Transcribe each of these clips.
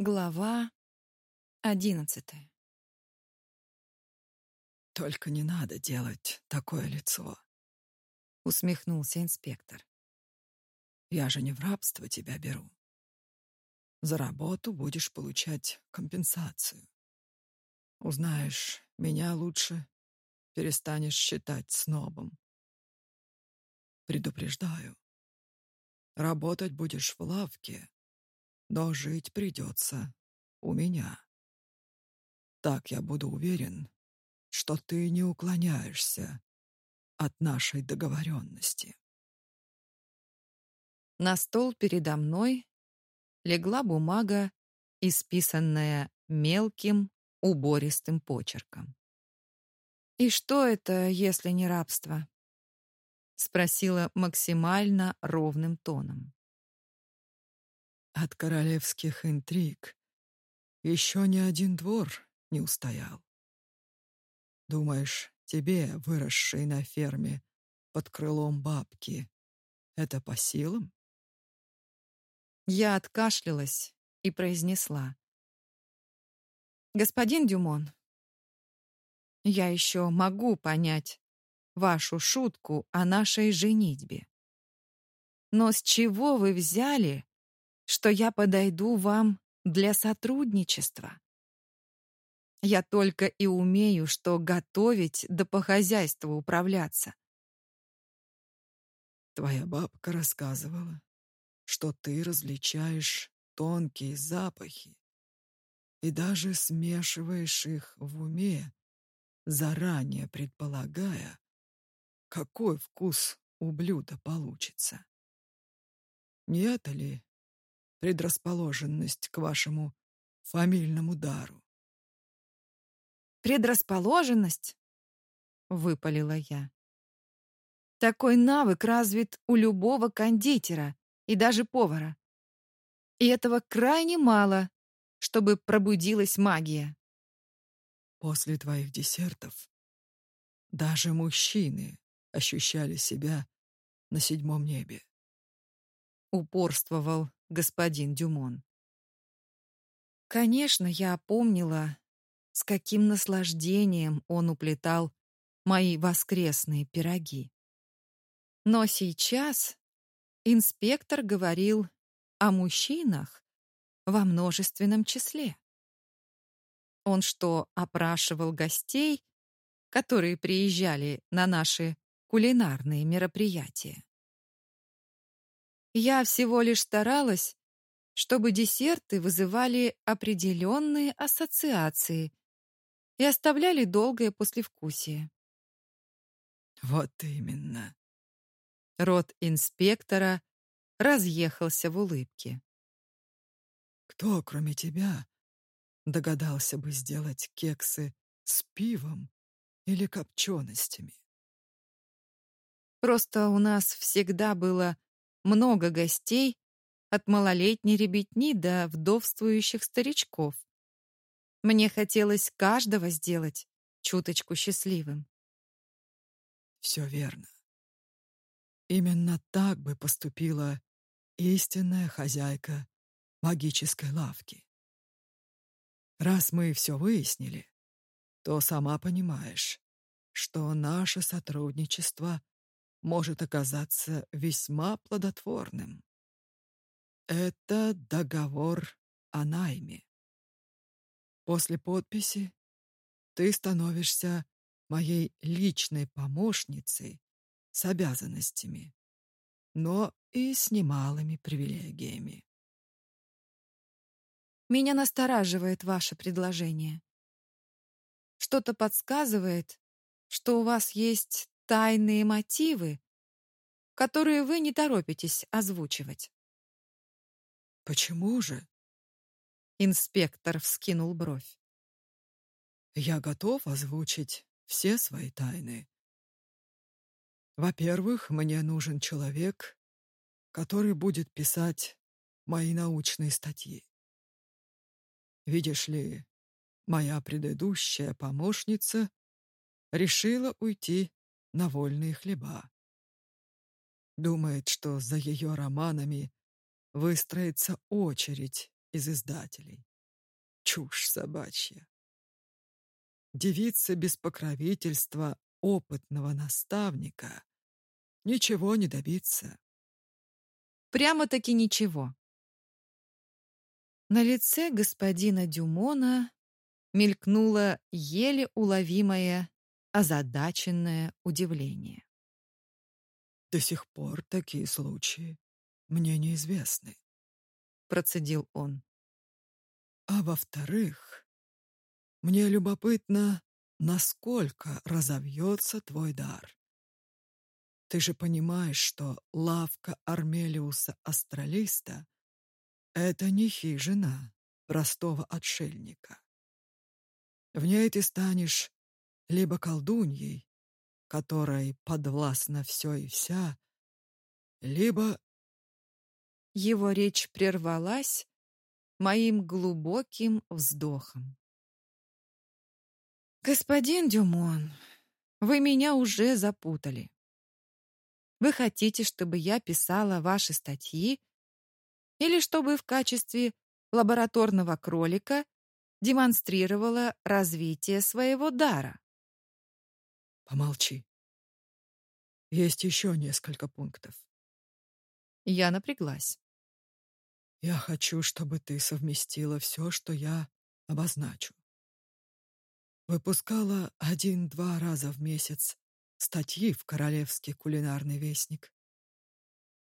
Глава одиннадцатая. Только не надо делать такое лицо, усмехнулся инспектор. Я же не в рабство тебя беру. За работу будешь получать компенсацию. Узнаешь меня лучше, перестанешь считать снобом. Предупреждаю. Работать будешь в лавке, но жить придется у меня. Так я буду уверен, что ты не уклоняешься от нашей договоренности. На стол передо мной легла бумага, исписанная мелким убористым почерком. «И что это, если не рабство?» — спросила максимально ровным тоном. От королевских интриг еще ни один двор не устоял. Думаешь, тебе, выросшей на ферме под крылом бабки, это по силам? Я откашлялась и произнесла. Господин Дюмон, я еще могу понять вашу шутку о нашей женитьбе. Но с чего вы взяли, что я подойду вам для сотрудничества. Я только и умею, что готовить да по хозяйству управляться. Твоя бабка рассказывала, что ты различаешь тонкие запахи и даже смешиваешь их в уме, заранее предполагая, какой вкус у блюда получится. Не это ли предрасположенность к вашему фамильному дару. Предрасположенность? выпалила я. Такой навык развит у любого кондитера и даже повара. И этого крайне мало, чтобы пробудилась магия. После твоих десертов даже мужчины ощущали себя на седьмом небе. Упорствовал господин Дюмон. Конечно, я помнила, с каким наслаждением он уплетал мои воскресные пироги. Но сейчас инспектор говорил о мужчинах во множественном числе. Он что, опрашивал гостей, которые приезжали на наши кулинарные мероприятия? Я всего лишь старалась, чтобы десерты вызывали определенные ассоциации и оставляли долгое послевкусие. Вот именно. Рот инспектора разъехался в улыбке. Кто, кроме тебя, догадался бы сделать кексы с пивом или копченостями? Просто у нас всегда было много гостей, от малолетней ребятни до вдовствующих старичков. Мне хотелось каждого сделать чуточку счастливым. Все верно. Именно так бы поступила истинная хозяйка магической лавки. Раз мы все выяснили, то сама понимаешь, что наше сотрудничество может оказаться весьма плодотворным. Это договор о найме. После подписи ты становишься моей личной помощницей с обязанностями, но и с немалыми привилегиями. Меня настораживает ваше предложение. Что-то подсказывает, что у вас есть тайные мотивы, которые вы не торопитесь озвучивать. Почему же? Инспектор вскинул бровь. Я готов озвучить все свои тайны. Во-первых, мне нужен человек, который будет писать мои научные статьи. Видишь ли, моя предыдущая помощница решила уйти на вольные хлеба. Думает, что за ее романами выстроится очередь из издателей. чушь собачья. Девица без покровительства опытного наставника ничего не добиться. Прямо-таки ничего. На лице господина Дюмона мелькнуло еле уловимое озадаченное удивление. До сих пор такие случаи мне неизвестны, процедил он. А во-вторых, мне любопытно, насколько разовьется твой дар. Ты же понимаешь, что лавка Армелиуса Астралиста — это не хижина простого отшельника. В ней ты станешь либо колдуньей, которой подвластно все и вся, либо... Его речь прервалась моим глубоким вздохом. Господин Дюмон, вы меня уже запутали. Вы хотите, чтобы я писала ваши статьи или чтобы в качестве лабораторного кролика демонстрировала развитие своего дара? Помолчи. Есть еще несколько пунктов. Я напряглась. Я хочу, чтобы ты совместила все, что я обозначу. Выпускала один-два раза в месяц статьи в Королевский кулинарный вестник.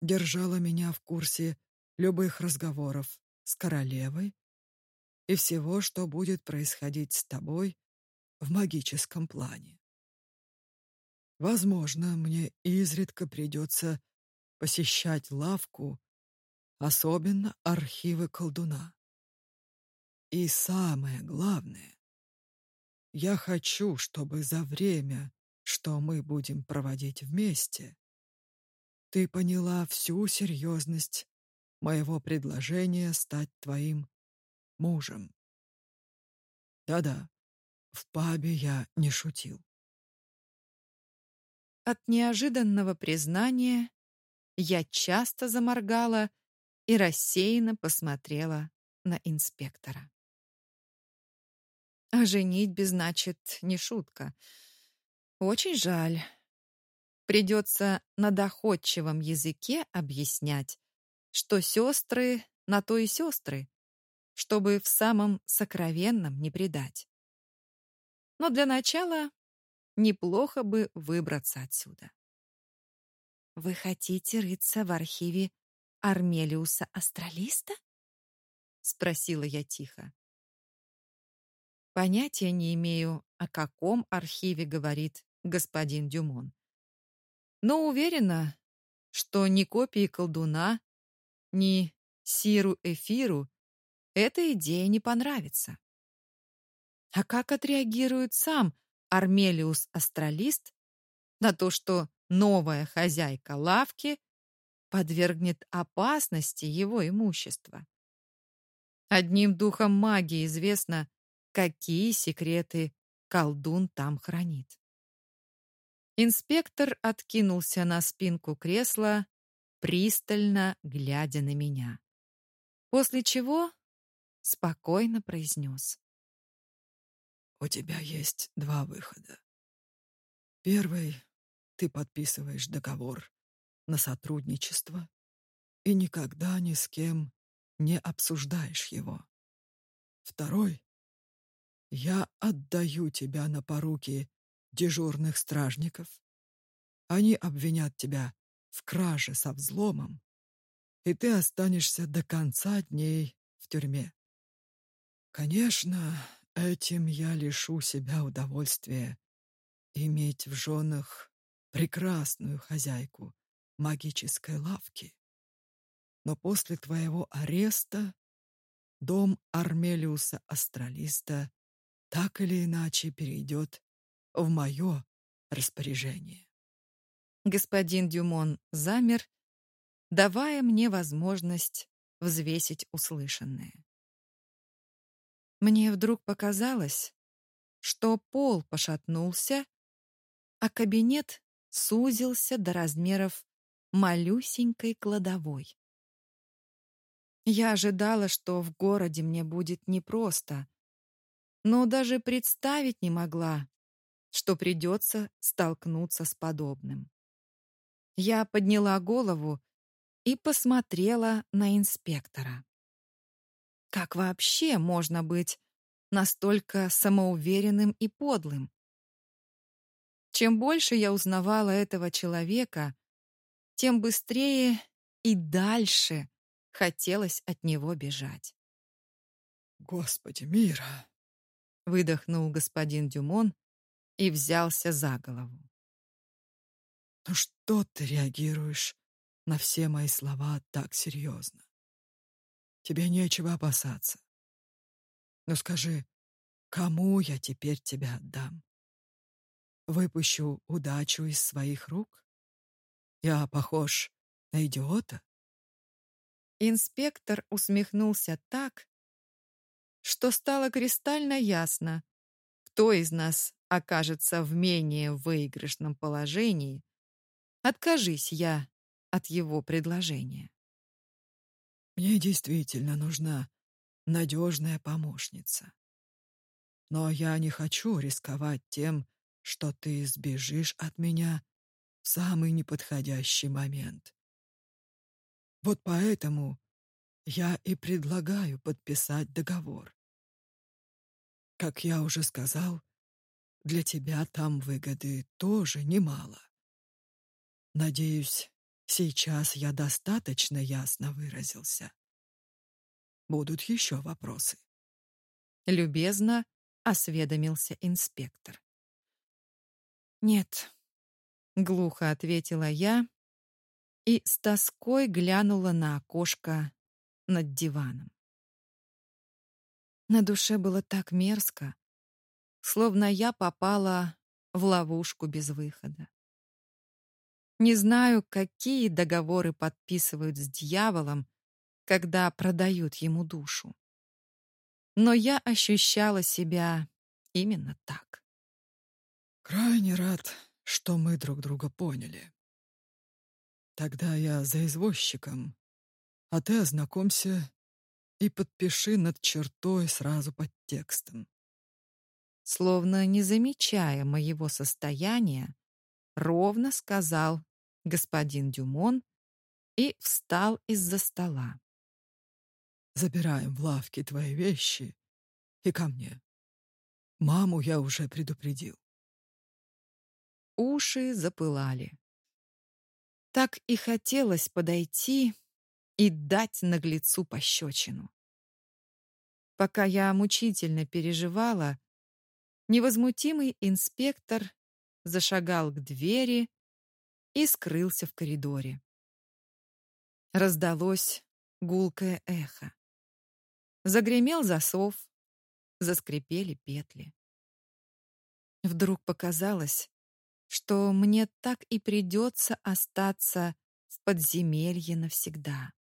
Держала меня в курсе любых разговоров с королевой и всего, что будет происходить с тобой в магическом плане. Возможно, мне изредка придется посещать лавку, особенно архивы колдуна. И самое главное, я хочу, чтобы за время, что мы будем проводить вместе, ты поняла всю серьезность моего предложения стать твоим мужем. Да-да, в пабе я не шутил. От неожиданного признания я часто заморгала и рассеянно посмотрела на инспектора. А женитьбе, значит, не шутка. Очень жаль. Придется на доходчивом языке объяснять, что сестры на то и сестры, чтобы в самом сокровенном не предать. Но для начала неплохо бы выбраться отсюда. Вы хотите рыться в архиве Армелиуса Астралиста? спросила я тихо. Понятия не имею, о каком архиве говорит господин Дюмон. Но уверена, что ни копии колдуна, ни Сиру Эфиру эта идея не понравится. А как отреагирует сам Армелиус Астралист на то, что новая хозяйка лавки подвергнет опасности его имущество. Одним духом магии известно, какие секреты колдун там хранит. Инспектор откинулся на спинку кресла, пристально глядя на меня. После чего спокойно произнес. У тебя есть два выхода. Первый — ты подписываешь договор на сотрудничество и никогда ни с кем не обсуждаешь его. Второй — я отдаю тебя на поруки дежурных стражников. Они обвинят тебя в краже со взломом, и ты останешься до конца дней в тюрьме. Конечно, Этим я лишу себя удовольствия иметь в женах прекрасную хозяйку магической лавки. Но после твоего ареста дом Армелиуса Астралиста так или иначе перейдет в мое распоряжение. Господин Дюмон замер, давая мне возможность взвесить услышанное. Мне вдруг показалось, что пол пошатнулся, а кабинет сузился до размеров малюсенькой кладовой. Я ожидала, что в городе мне будет непросто, но даже представить не могла, что придется столкнуться с подобным. Я подняла голову и посмотрела на инспектора. Как вообще можно быть настолько самоуверенным и подлым? Чем больше я узнавала этого человека, тем быстрее и дальше хотелось от него бежать. «Господи, Мира!» — выдохнул господин Дюмон и взялся за голову. «Ну что ты реагируешь на все мои слова так серьезно? Тебе нечего опасаться. Но скажи, кому я теперь тебя отдам? Выпущу удачу из своих рук? Я похож на идиота? Инспектор усмехнулся так, что стало кристально ясно, кто из нас окажется в менее выигрышном положении, откажись я от его предложения. Мне действительно нужна надежная помощница. Но я не хочу рисковать тем, что ты сбежишь от меня в самый неподходящий момент. Вот поэтому я и предлагаю подписать договор. Как я уже сказал, для тебя там выгоды тоже немало. Надеюсь, сейчас я достаточно ясно выразился. Будут еще вопросы. Любезно осведомился инспектор. Нет, глухо ответила я и с тоской глянула на окошко над диваном. На душе было так мерзко, словно я попала в ловушку без выхода. Не знаю, какие договоры подписывают с дьяволом, когда продают ему душу. Но я ощущала себя именно так. Крайне рад, что мы друг друга поняли. Тогда я за извозчиком, а ты ознакомься и подпиши над чертой сразу под текстом. Словно не замечая моего состояния, ровно сказал господин Дюмон и встал из-за стола. Забираем в лавке твои вещи и ко мне. Маму я уже предупредил. Уши запылали. Так и хотелось подойти и дать наглецу пощечину. Пока я мучительно переживала, невозмутимый инспектор зашагал к двери и скрылся в коридоре. Раздалось гулкое эхо. Загремел засов, заскрипели петли. Вдруг показалось, что мне так и придется остаться в подземелье навсегда.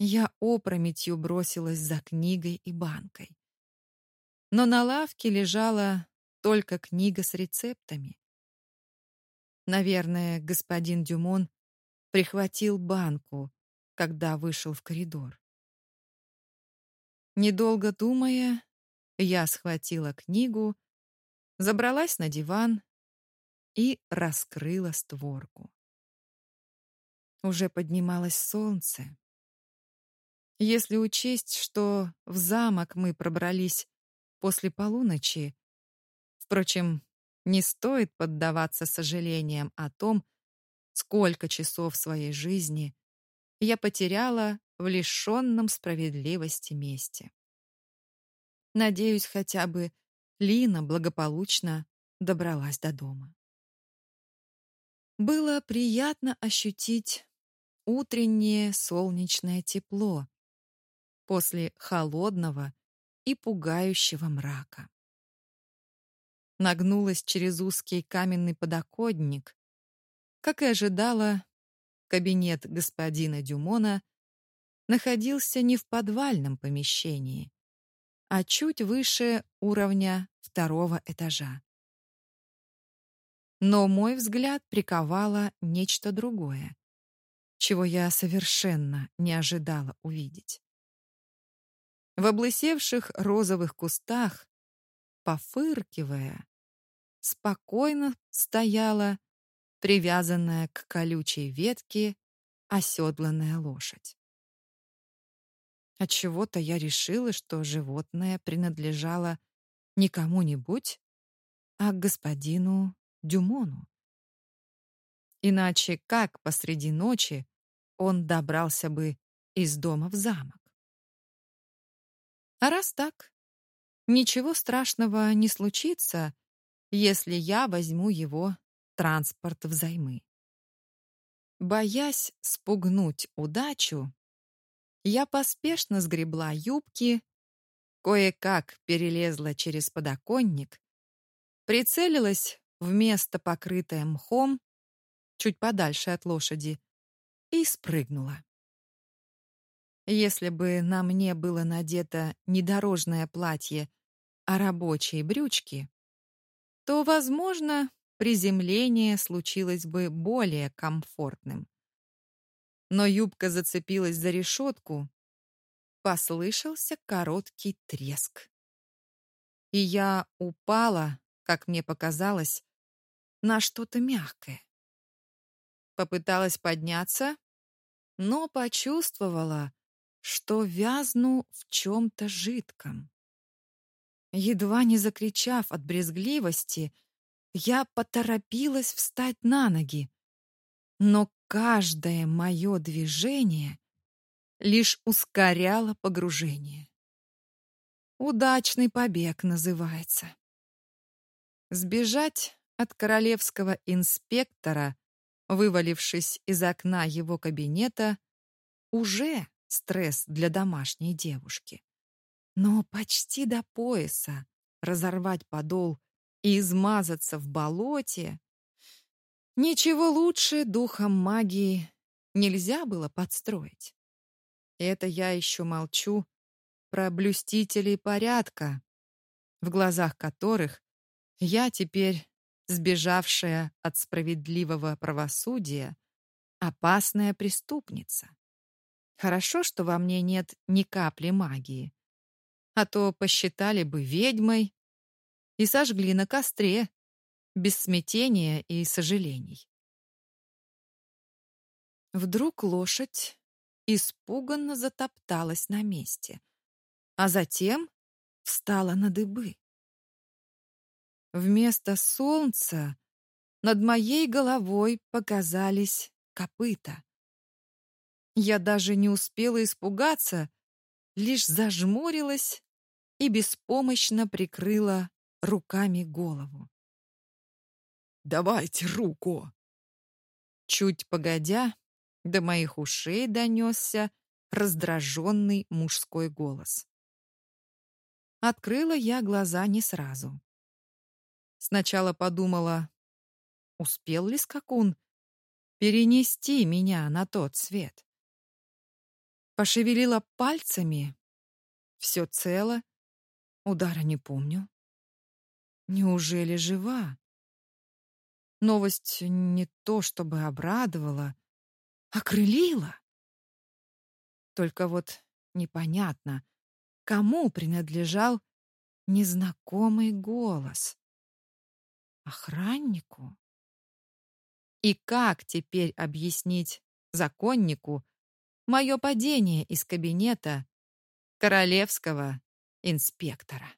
Я опрометью бросилась за книгой и банкой. Но на лавке лежала только книга с рецептами. Наверное, господин Дюмон прихватил банку, когда вышел в коридор. Недолго думая, я схватила книгу забралась на диван и раскрыла створку. Уже поднималось солнце. Если учесть, что в замок мы пробрались после полуночи, впрочем, не стоит поддаваться сожалениям о том, сколько часов своей жизни я потеряла в лишенном справедливости месте. Надеюсь, хотя бы Лина благополучно добралась до дома. Было приятно ощутить утреннее солнечное тепло после холодного и пугающего мрака. Нагнулась через узкий каменный подоконник. Как и ожидала, кабинет господина Дюмона находился не в подвальном помещении, а чуть выше уровня второго этажа. Но мой взгляд приковало нечто другое. чего я совершенно не ожидала увидеть. В облысевших розовых кустах, пофыркивая, спокойно стояла привязанная к колючей ветке оседланная лошадь. Отчего-то я решила, что животное принадлежало не кому-нибудь, а господину Дюмону. Иначе как посреди ночи он добрался бы из дома в замок? А раз так, ничего страшного не случится, если я возьму его транспорт взаймы. Боясь спугнуть удачу, я поспешно сгребла юбки, кое-как перелезла через подоконник, прицелилась в место, покрытое мхом, чуть подальше от лошади, и спрыгнула. Если бы на мне было надето не дорожное платье, а рабочие брючки, то, возможно, приземление случилось бы более комфортным. Но юбка зацепилась за решетку, послышался короткий треск. И я упала, как мне показалось, на что-то мягкое. Попыталась подняться, но почувствовала, что вязну в чем-то жидком. Едва не закричав от брезгливости, я поторопилась встать на ноги, но каждое мое движение лишь ускоряло погружение. Удачный побег называется. Сбежать от королевского инспектора, вывалившись из окна его кабинета, уже стресс для домашней девушки. Но почти до пояса разорвать подол и измазаться в болоте. Ничего лучше духом магии нельзя было подстроить. Это я еще молчу про блюстителей порядка, в глазах которых я теперь сбежавшая от справедливого правосудия, опасная преступница. Хорошо, что во мне нет ни капли магии, а то посчитали бы ведьмой и сожгли на костре, без смятения и сожалений. Вдруг лошадь испуганно затопталась на месте, а затем встала на дыбы. Вместо солнца над моей головой показались копыта. Я даже не успела испугаться, лишь зажмурилась и беспомощно прикрыла руками голову. «Давайте руку!» Чуть погодя, до моих ушей донесся раздраженный мужской голос. Открыла я глаза не сразу. Сначала подумала, успел ли скакун перенести меня на тот свет. Пошевелила пальцами. Все цело, удара не помню. Неужели жива? Новость не то чтобы обрадовала, окрылила. Только вот непонятно, кому принадлежал незнакомый голос. Охраннику? И как теперь объяснить законнику мое падение из кабинета королевского инспектора?